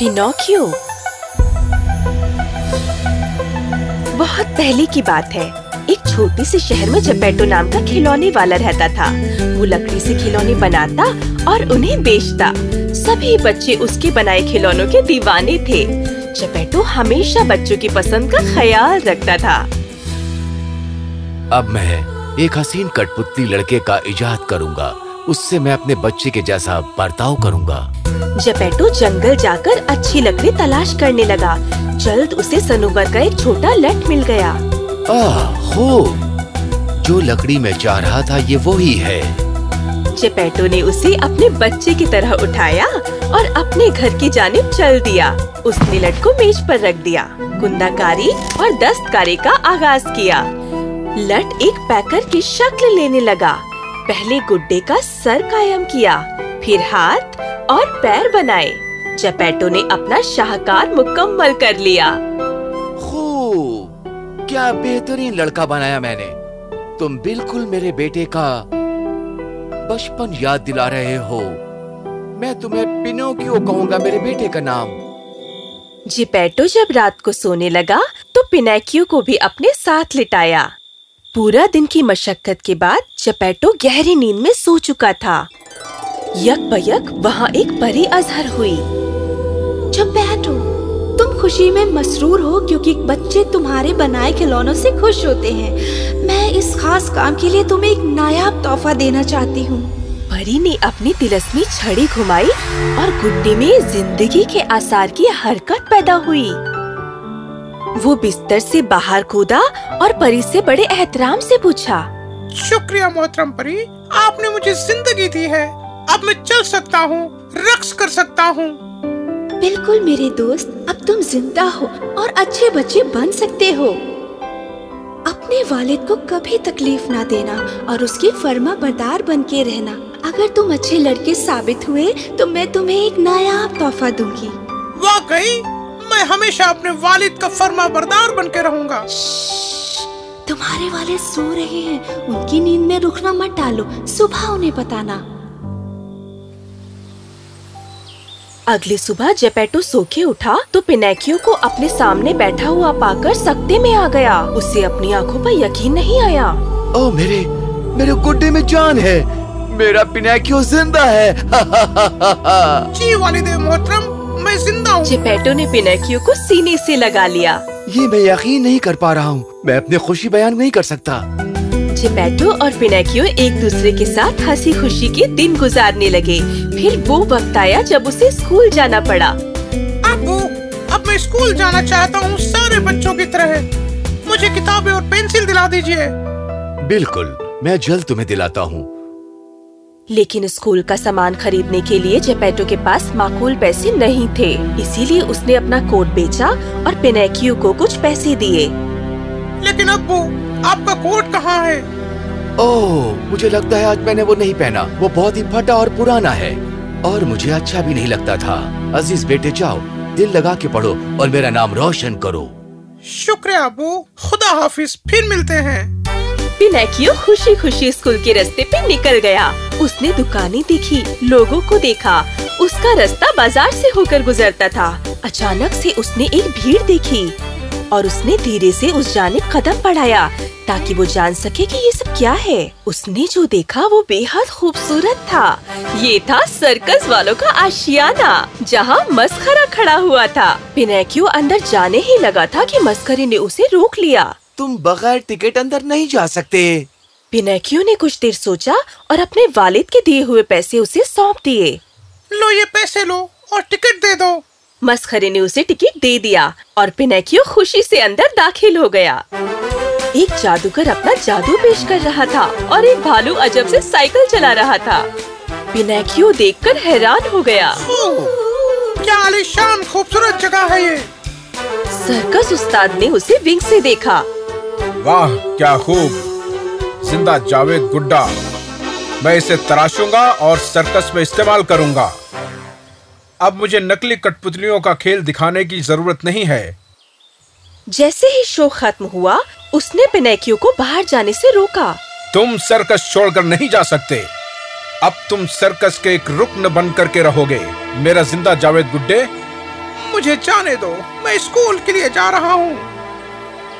Pinocchio. बहुत पहले की बात है। एक छोटे से शहर में जपेटो नाम का खिलौने वाला रहता था। वो लकड़ी से खिलौने बनाता और उन्हें बेचता। सभी बच्चे उसके बनाए खिलौनों के दीवाने थे। जपेटो हमेशा बच्चों की पसंद का ख्याल रखता था। अब मैं एक हसीन कठपुतली लड़के का इजाद करूँगा। उससे मैं अपने बच्चे के जैसा बर्ताव करूँगा। जपेटो जंगल जाकर अच्छी लकड़ी तलाश करने लगा। जल्द उसे सनोवर का एक छोटा लट मिल गया। आह, हो जो लकड़ी में चाह रहा था ये वो ही है। जेपेटो ने उसे अपने बच्चे की तरह उठाया और अपने घर की जानिब चल दिया। उसने लट को मेज पर रख दिया कुंदाकारी और दस्तकारी का आगाज़ किया। लट एक पैकर की शक्ल लेने लगा। पहले गुड्डे का सर कायम किया फिर हाथ और पैर बनाए। जपेटो ने अपना शाहकार मुकम्मल कर लिया। खूब। क्या बेहतरीन लड़का बनाया मैंने। तुम बिल्कुल मेरे बेटे का बचपन याद दिला रहे हो। मैं तुम्हें पिनोकियो कहूँगा मेरे बेटे का नाम? जिपेटो जब रात को सोने लगा तो पिनैकियो को भी अपने साथ लिटाया। पूरा दिन की मशक्कत के बाद जपेटो गहरी नींद में सो चुका था। यक बयक वहाँ एक परी अजहर हुई। जपेटो तुम खुशी में मसरूर हो क्योंकि बच्चे तुम्हारे बनाए खिलौनों से खुश होते हैं। मैं इस खास काम के लिए तुम्हें एक नायाब तोहफा देना चाहती हूँ। परी ने अपनी तिलस्मी छड़ी घुमाई और गुड्डे में ज़िंदगी के आसार की हरकत पैदा हुई। वो बिस्तर से बाहर कूदा और परी से बड़े एहतराम से पूछा शुक्रिया मोहतरम परी आपने मुझे ज़िंदगी दी है। अब मैं चल सकता हूँ रक्स कर सकता हूँ। बिल्कुल मेरे दोस्त अब तुम ज़िंदा हो और अच्छे बच्चे बन सकते हो। अपने वालिद को कभी तकलीफ़ ना देना और उसकी फर्मा बरदार बन के रहना। अगर तुम अच्छे लड़के साबित हुए तो मैं तुम्हें एक नायाब तोहफा दूँगी। वाकई? मैं हमेशा अपने वालिद का फर्मा बरदार बन के रहूँगा। तुम्हारे वाले सो रहे हैं। उनकी नींद में रुकना मत डालो सुबह उन्हें बताना। अगली सुबह जेपेटो सो के उठा तो पिनैकियो को अपने सामने बैठा हुआ पाकर सकते में आ गया। उसे अपनी आँखों पर यकीन नहीं आया। ओ मेरे मेरे गुड्डे में जान है। मेरा पिनैकियो ज़िंदा है। जी वालिद मोहतरम मैं ज़िंदा हूँ। जेपेटो ने पिनैकियो को सीने से लगा लिया। ये मैं यकीन नहीं कर पा रहा हूँ। मैं अपनी खुशी बयान नहीं कर सकता। जेपेटो और पिनैकियो एक दूसरे के साथ हँसी खुशी के दिन गुजारने लगे। फिर वो वक्त आया जब उसे स्कूल जाना पड़ा। अबू अब मैं स्कूल जाना चाहता हूँ सारे बच्चों की तरह। मुझे किताबें और पेंसिल दिला दीजिए। बिल्कुल मैं जल्द तुम्हें दिलाता हूँ। लेकिन स्कूल का सामान खरीदने के लिए जेपेटो के पास माकूल पैसे नहीं थे। इसीलिए उसने अपना कोट बेचा और पिनैकियो को कुछ पैसे दिए। लेकिन अब्बू आपका कोट कहाँ है? ओह मुझे लगता है आज मैंने वो नहीं पहना। वो बहुत ही फटा और पुराना है। और मुझे अच्छा भी नहीं लगता था। अज़ीज़ बेटे जाओ दिल लगा के पढ़ो और मेरा नाम रोशन करो। शुक्रिया अबू। खुदा हाफिज फिर मिलते हैं। पिनैकियो खुशी खुशी स्कूल के रास्ते पे निकल गया। उसने दुकानें देखी लोगों को देखा। उसका रास्ता बाज़ार से होकर गुजरता था। अचानक से उसने एक भीड़ देखी। और उसने धीरे से उस जानिब कदम बढ़ाया ताकि वो जान सके कि ये सब क्या है। उसने जो देखा वो बेहद खूबसूरत था। ये था सर्कस वालों का आशियाना जहाँ मस्खरा खड़ा हुआ था। पिनैकियो अंदर जाने ही लगा था कि मस्करे ने उसे रोक लिया। तुम बगैर टिकट अंदर नहीं जा सकते। पिनैकियो ने कुछ देर सोचा और अपने वालिद के दिए हुए पैसे उसे सौंप दिए? लो ये पैसे लो और टिकट दे दो। मस्खरे ने उसे टिकट दे दिया और पिनैकियो खुशी से अंदर दाखिल हो गया। एक जादूगर अपना जादू पेश कर रहा था और एक भालू अजब से साइकिल चला रहा था। पिनैकियो देखकर हैरान हो गया। क्या आलीशान खूबसूरत जगह है ये? सर्कस उस्ताद ने उसे विंग से देखा। वाह क्या खूब। ज़िंदा जावेद गुड्डा। मैं इसे तराशूँगा और सर्कस में इस्तेमाल करूँगा। अब मुझे नकली कठपुतलियों का खेल दिखाने की ज़रूरत नहीं है। जैसे ही शो खत्म हुआ उसने पिनैकियो को बाहर जाने से रोका। तुम सर्कस छोड़कर नहीं जा सकते। अब तुम सर्कस के एक रुकन बन करके रहोगे। मेरा ज़िंदा जावेद गुड्डे मुझे जाने दो। मैं स्कूल के लिए जा रहा हूँ।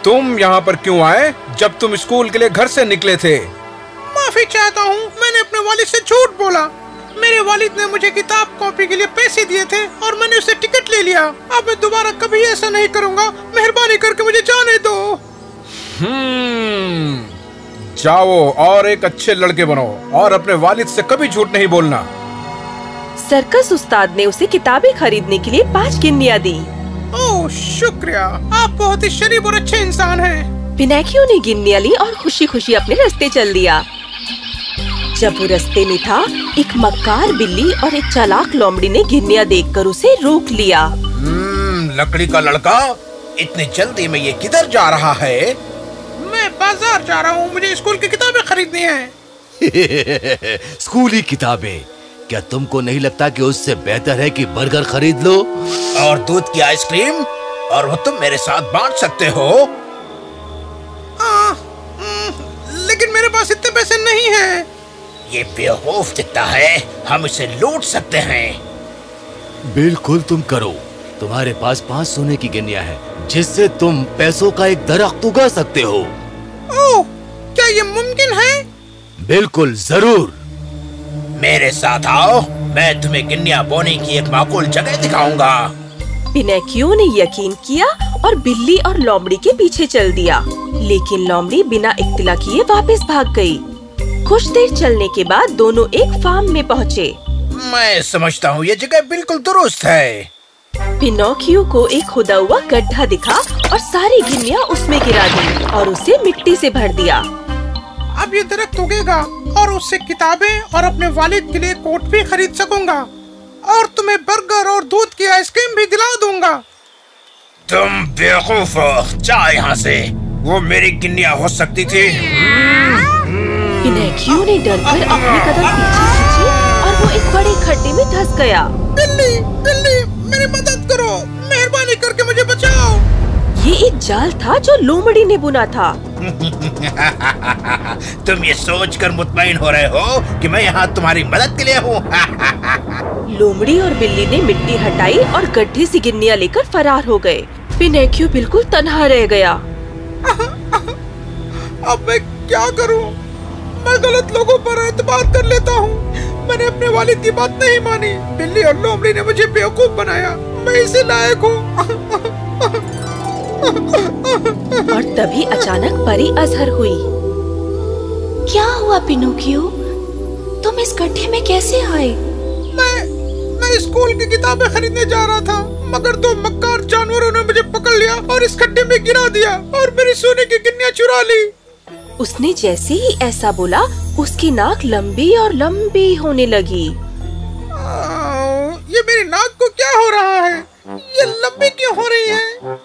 तुम यहाँ पर क्यों आए? जब तुम स्कूल के लिए घर से निकले थे। माफ़ी चाहता हूँ मैंने अपने वालिद से झूठ बोला। मेरे वालिद ने मुझे किताब कॉपी के लिए पैसे दिए थे और मैंने उसे टिकट ले लिया। अब मैं दोबारा कभी ऐसा नहीं करूँगा। मेहरबानी करके मुझे जाने दो। हम्म जाओ और एक अच्छे लड़के बनो और अपने वालिद से कभी झूठ नहीं बोलना। सर्कस उस्ताद ने उसे किताबें खरीदने के लिए पाँच गिन्नियाँ दी। ओह शुक्रिया। आप बहुत ही शरीफ और अच्छे इंसान हैं। पिनैकियो ने गिन्नियाँ ली और खुशी खुशी अपने रास्ते चल दिया। जब वो रस्ते में था एक मक्कार बिल्ली और एक चालाक लोमड़ी ने गिन्नियाँ देखकर उसे रोक लिया। हम्म लकड़ी का लड़का इतनी जल्दी में ये किधर जा रहा है? मैं बाज़ार जा रहा हूँ मुझे स्कूल की किताबें खरीदनी है। स्कूली किताबें। क्या तुमको नहीं लगता कि उससे बेहतर है कि बर्गर खरीद लो? और दूध की आइसक्रीम? और वो तुम मेरे साथ बांट सकते हो? आ, हम्म, लेकिन मेरे पास इतने पैसे नहीं हैं। ये बेवकूफ़ दिखता है हम इसे लूट सकते हैं। बिल्कुल तुम करो। तुम्हारे पास पाँच सोने की गिनिया है जिससे तुम पैसों का एक दरख्त उगा सकते हो। ओह क्या ये मुमकिन है? बिल्कुल ज़रूर। मेरे साथ आओ मैं तुम्हें गिन्निया बोने की एक माकूल जगह दिखाऊँगा। पिनैकियो ने यकीन किया और बिल्ली और लोमड़ी के पीछे चल दिया। लेकिन लोमड़ी बिना इत्तला किए वापस भाग गई। कुछ देर चलने के बाद दोनों एक फार्म में पहुँचे। मैं समझता हूँ ये जगह बिल्कुल दुरुस्त है। पिनोकियो को एक खुदा हुआ गड्ढा दिखा और सारी गिन्नियाँ उसमें गिरा दी और उसे मिट्टी से भर दिया। अब ये दरख्त उगेगा और उससे किताबें और अपने वालिद के लिए कोट भी खरीद सकूँगा और तुम्हें बर्गर और दूध की आइसक्रीम भी दिला दूँगा। तुम बेवकूफ़ हो जा यहाँ से। वो मेरी गिन्निया हो सकती थी। पिनोकियो ने डर कर अपने कदम पीछे खींचे और वो एक बड़े खड्डे में धस गया? बिल्ली बिल्ली मेरी मदद करो। मेहरबानी करके मुझे बचाओ। ये एक जाल था जो लोमड़ी ने बुना था। तुम ये सोच कर मुतमईन हो रहे हो कि मैं यहाँ तुम्हारी मदद के लिए हूँ। लोमड़ी और बिल्ली ने मिट्टी हटाई और गड्ढे से गिन्निया लेकर फरार हो गए। पिनैकियो बिल्कुल तनहा रह गया? अब मैं क्या करूँ? गलत लोगों पर एतबार कर लेता हूँ। मैंने अपने वालिद की बात नहीं मानी। बिल्ली और लोमड़ी ने मुझे बेवकूफ़ बनाया। मैं इसे लायक हूँ। और तभी अचानक परी अजहर हुई। क्या हुआ पिनोकियो? तुम इस गड्ढे में कैसे आए? मैं मैं स्कूल की किताबें खरीदने जा रहा था मगर दो मक्कार जानवरों ने मुझे पकड़ लिया और इस खड्डे में गिरा दिया और मेरी सोने की गिन्नियाँ चुरा ली। उसने जैसे ही ऐसा बोला उसकी नाक लंबी और लंबी होने लगी। ये मेरी नाक को क्या हो रहा है? ये लंबी क्यों हो रही है?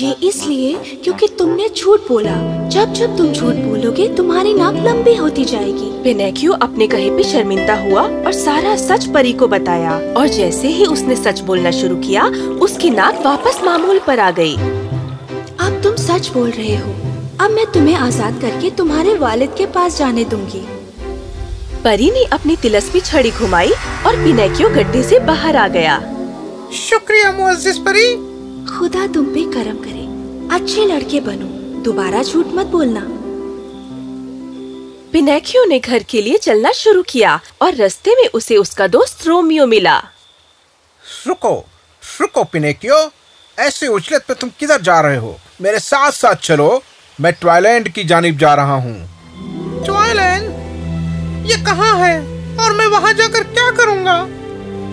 ये इसलिए क्योंकि तुमने झूठ बोला। जब जब तुम झूठ बोलोगे तुम्हारी नाक लंबी होती जाएगी। पिनैकियो अपने कहे पे शर्मिंदा हुआ और सारा सच परी को बताया? और जैसे ही उसने सच बोलना शुरू किया उसकी नाक वापस मामूल पर आ गई। अब तुम सच बोल रहे हो। अब मैं तुम्हें आज़ाद करके तुम्हारे वालिद के पास जाने दूँगी। परी ने अपनी तिलस्मी छड़ी घुमाई और पिनैकियो गड्ढे से बाहर आ गया। शुक्रिया मुअज्जिज परी। खुदा तुम पे करम करे। अच्छे लड़के बनो। दोबारा झूठ मत बोलना। पिनैकियो ने घर के लिए चलना शुरू किया और रास्ते में उसे उसका दोस्त रोमियो मिला। रुको रुको पिनेकियो ऐसे उछलत पे तुम किधर जा रहे हो? मेरे साथ साथ चलो। मैं ट्वाइलैंड की जानिब जा रहा हूँ। ट्वाइलैंड ये कहाँ है? और मैं वहाँ जाकर क्या करूँगा?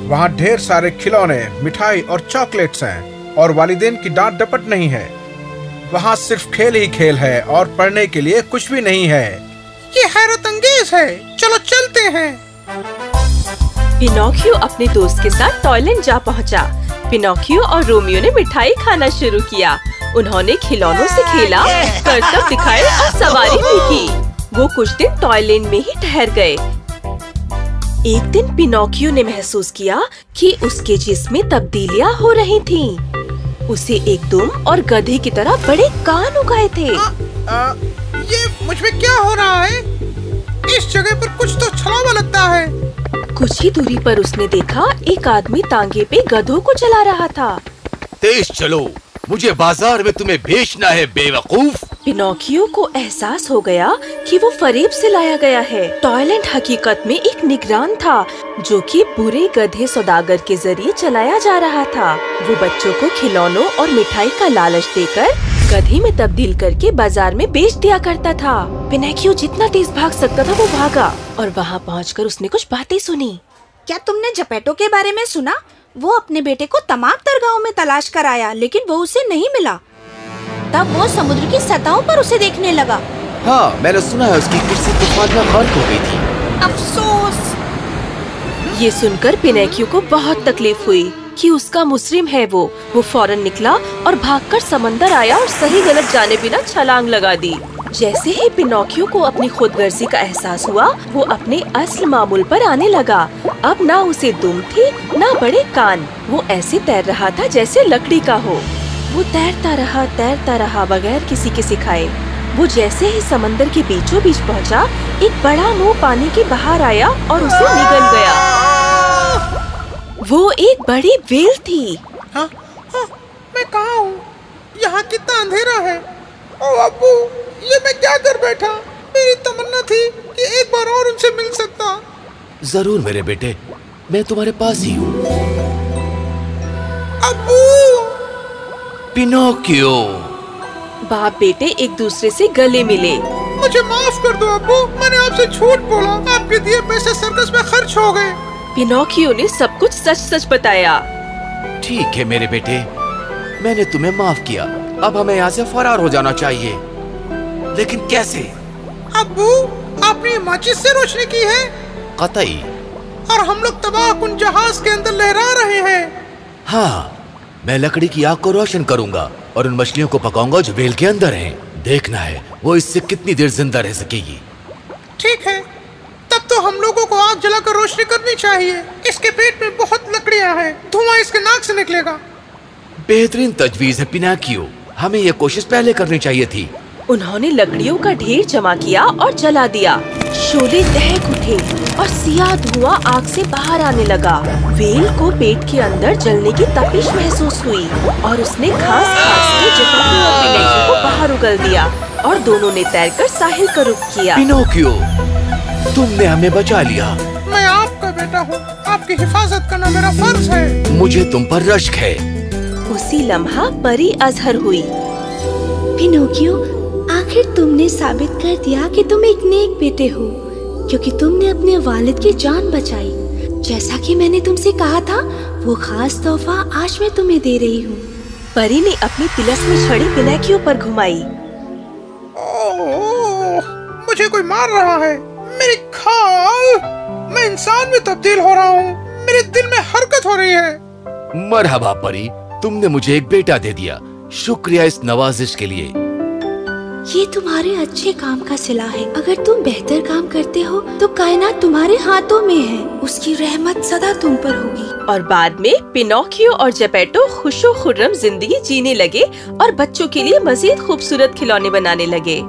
वहाँ ढेर सारे खिलौने मिठाई और चॉकलेट्स हैं और वालिदेन की डांट डपट नहीं है। वहाँ सिर्फ़ खेल ही खेल है और पढ़ने के लिए कुछ भी नहीं है। ये हैरत अंगेज है। चलो चलते हैं। पिनोकियो अपने दोस्त के साथ टॉयलेट जा पहुँचा। पिनोकियो और रोमियो ने मिठाई खाना शुरू किया। उन्होंने खिलौनों से खेला करतब दिखाए और सवारी भी की। वो कुछ दिन टॉयलेट में ही ठहर गए। एक दिन पिनोकियो ने महसूस किया कि उसके जिस्म में तब्दीलियाँ हो रही थीं। उसे एक दुम और गधे की तरह बड़े कान उगाए थे। आ, आ, ये मुझमें क्या हो रहा है? इस जगह पर कुछ तो छलावा लगता है। कुछ ही दूरी पर उसने देखा एक आदमी तांगे पे गधों को चला रहा था। तेज चलो। मुझे बाज़ार में तुम्हें बेचना है बेवकूफ़। पिनोकियो को एहसास हो गया कि वो फरेब से लाया गया है। टॉयलेट हकीकत में एक निगरान था जो कि बुरे गधे सौदागर के ज़रिए चलाया जा रहा था। वो बच्चों को खिलौनों और मिठाई का लालच देकर गधे में तब्दील करके बाज़ार में बेच दिया करता था। पिनोकियो जितना तेज भाग सकता था वो भागा और वहाँ पहुँच उसने कुछ बातें सुनी। क्या तुमने जपेटो के बारे में सुना? वो अपने बेटे को तमाम दरगाहों में तलाश कर आया लेकिन वो उसे नहीं मिला। तब वो समुद्र की सतहों पर उसे देखने लगा। हाँ मैंने सुना है उसकी किसी तूफ़ान में गर्क हो गई थी। अफसोस! ये सुनकर पिनेक्यू को बहुत तकलीफ़ हुई कि उसका मुस्लिम है वो। वो फ़ौरन निकला और भागकर समंदर आया और सही गलत जाने बिना छलांग लगा दी। जैसे ही पिनोकियो को अपनी खुदगर्जी का एहसास हुआ वो अपने असल मामूल पर आने लगा। अब ना उसे दुम थी ना बड़े कान। वो ऐसे तैर रहा था जैसे लकड़ी का हो। वो तैरता रहा तैरता रहा बगैर किसी के सिखाए। वो जैसे ही समंदर के बीचों बीच पहुँचा, एक बड़ा मुँह पानी के बाहर आया और उसे निगल गया। वो एक बड़ी वेल थी। हाँ, हाँ, मैं कहा हूँ? यहाँ कितना अंधेरा है। ओ अब्बू ये मैं क्या कर बैठा? मेरी तमन्ना थी कि एक बार और उनसे मिल सकता। ज़रूर मेरे बेटे मैं तुम्हारे पास ही हूँ। अब्बू! पिनोकियो! बाप बेटे एक दूसरे से गले मिले। मुझे माफ़ कर दो अबू मैंने आपसे झूठ बोला। आपके दिए पैसे सर्कस में खर्च हो गए। पिनोकियो ने सब कुछ सच सच बताया। ठीक है मेरे बेटे मैंने तुम्हें माफ़ किया। अब हमें यहाँ से फरार हो जाना चाहिए। लेकिन कैसे? अबू आपने माचिस से रोशनी की है? कतई। और हम लोग तबाह कुन जहाज़ के अंदर लहरा रहे हैं। हाँ मैं लकड़ी की आग को रोशन करूँगा और उन मछलियों को पकाऊँगा जो बेल के अंदर हैं। देखना है वो इससे कितनी देर ज़िंदा रह सकेगी। ठीक है तब तो हम लोगों को आग जलाकर रोशनी करनी चाहिए। इसके पेट में बहुत लकड़ियाँ हैं। धुआँ इसके नाक से निकलेगा। बेहतरीन तजवीज है पिनाकियो। हमें ये कोशिश पहले करनी चाहिए थी। उन्होंने लकड़ियों का ढेर जमा किया और जला दिया। शोले दहक उठे और सिया धुआँ आग से बाहर आने लगा। वेल को पेट के अंदर जलने की तपिश महसूस हुई और उसने खास खास के जटायु और पिनोकियो को बाहर उगल दिया और दोनों ने तैरकर साहिल का रुख किया। पिनोकियो तुमने हमें बचा लिया। मैं आपका बेटा हूँ। आपकी हिफाजत करना मेरा फ़र्ज़ है। मुझे तुम पर रश्क है। उसी लम्हा परी अजहर हुई। पिनोकियो आखिर तुमने साबित कर दिया कि तुम एक नेक बेटे हो क्योंकि तुमने अपने वालिद की जान बचाई। जैसा कि मैंने तुमसे कहा था वो खास तोहफा आज मैं तुम्हें दे रही हूँ। परी ने अपनी तिलस में छड़ी पिनैकियो पर घुमाई। मुझे कोई मार रहा है। मेरी खाल! मैं इंसान में तब्दील हो रहा हूँ। मेरे दिल में हरकत हो रही है। मरहबा परी तुमने मुझे एक बेटा दे दिया। शुक्रिया इस नवाजिश के लिए। ये तुम्हारे अच्छे काम का सिला है। अगर तुम बेहतर काम करते हो तो कायनात तुम्हारे हाथों में है। उसकी रहमत सदा तुम पर होगी। और बाद में पिनोकियो और जपेटो खुशो खुर्रम ज़िंदगी जीने लगे और बच्चों के लिए मजीद खूबसूरत खिलौने बनाने लगे।